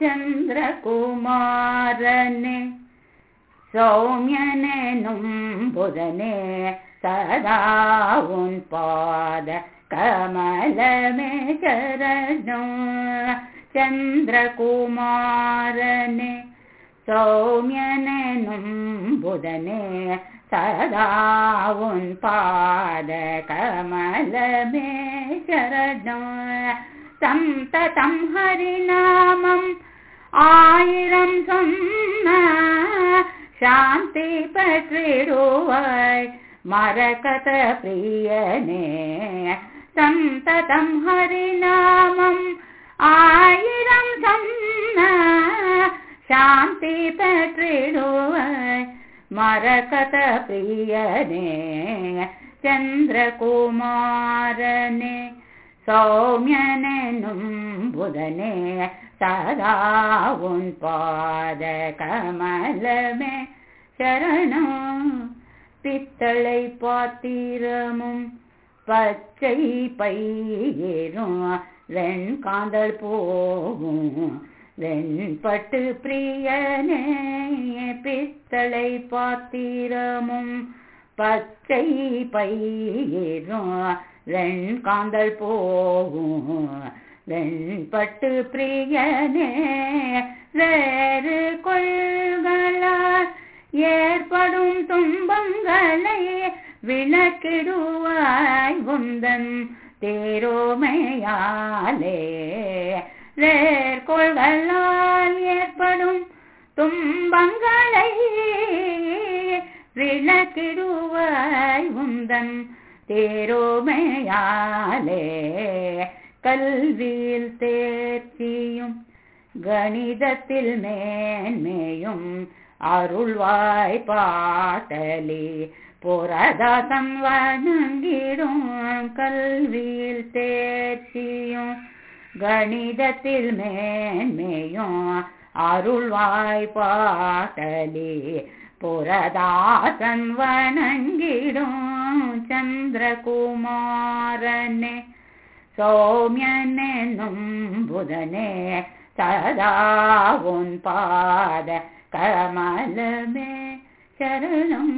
चन्द्रकुमारने सौम्यनेनुं बुधने सदा सदान् पाद कमल मे चरजो चन्द्र सदा उन् पाद कमलमे चरजो सन्ततं हरिणा ஆயிரம் சொன்ன சாந்தி பற்றிடுவாய் மரகத பிரியனே சந்ததம் ஹரிநாமம் ஆயிரம் சொன்ன சாந்தி பற்றிடுவாய் மரகத பிரியனே சந்திரகுமாரனே சௌமியனும் போதனே சதா உன் பாத கமலமே சரணம். பித்தளை பாத்திரமும் பச்சை பயிரும் வெண்காந்தல் போகும் வெண்பட்டு பிரியனே. பித்தளை பாத்திரமும் பச்சை பயிரும் வெண்காந்தல் போகும் வெண்பட்டு பிரியனே வேறு கொள்களால் ஏற்படும் துன்பங்களை விளக்கிடுவாய் உந்தன் தேரோமையாலே. வேர்கொள்களால் ஏற்படும் துன்பங்களை விளக்கிடுவாய் உந்தன் தேரோமையாலே. கல்வியில் தேர்ச்சியும் கணிதத்தில் மேன்மையும் அருள்வாய் பாட்டலி. புரதாசம் வணங்கிடும் கல்வியில் தேர்ச்சியும் கணிதத்தில் மேன்மையும் அருள்வாய் பாட்டலி. புரதாசன் வணங்கிடும் சந்திரகுமாரனே. சௌமியனும் புதனே சதா உன் பாத கமலமே சரணம்